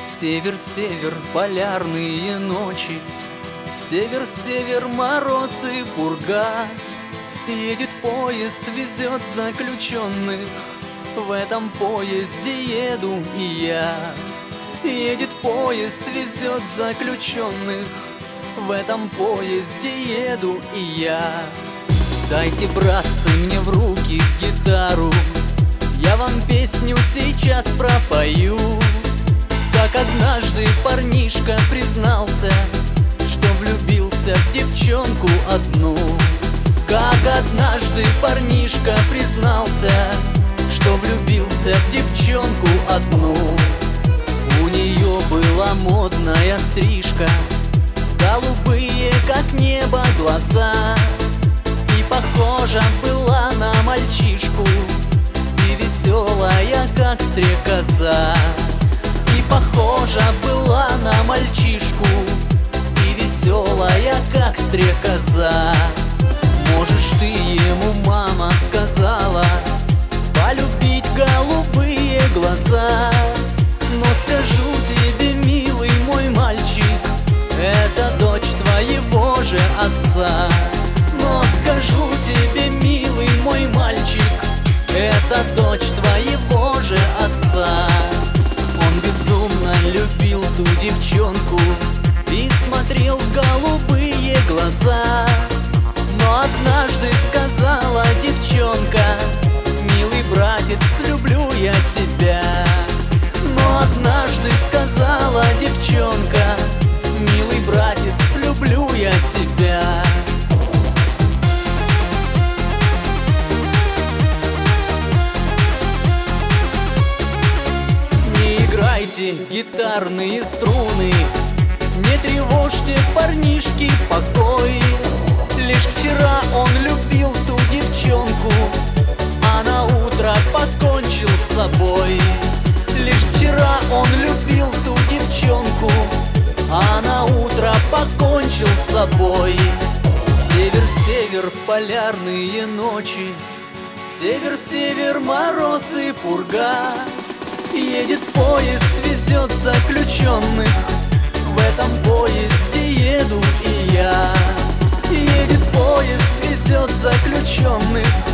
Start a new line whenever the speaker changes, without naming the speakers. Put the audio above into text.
Север, север, полярные ночи. Север, север, мороз и пурга. Едет поезд, везет заключенных. В этом поезде еду и я. Едет поезд, везет заключенных. В этом поезде еду и я. Дайте, братцы, мне в руки гитару. Я вам песню сейчас пропою парнишка признался Что влюбился в девчонку одну. Как однажды парнишка признался Что влюбился в девчонку одну. У нее была модная стрижка Голубые, как небо, глаза. И похожа была на как стрекоза Можешь ты ему, мама, сказала Полюбить голубые глаза. Но скажу тебе, милый мой мальчик Это дочь твоего же отца. Но скажу тебе, милый мой мальчик Это дочь твоего же отца. Любил ту девчонку И смотрел в голубые глаза. Но однажды сказала девчонка Милый братец, люблю я тебя Но однажды сказала девчонка Милый братец, люблю я тебя играйте гитарные струны Не тревожьте парнишки покой. Лишь вчера он любил ту девчонку А на утро покончил с собой. Лишь вчера он любил ту девчонку А на утро покончил с собой. Север-север, полярные ночи. Север-север, мороз и пурга. Едет поезд, везет заключенных. В этом Едет поезд, везет заключенных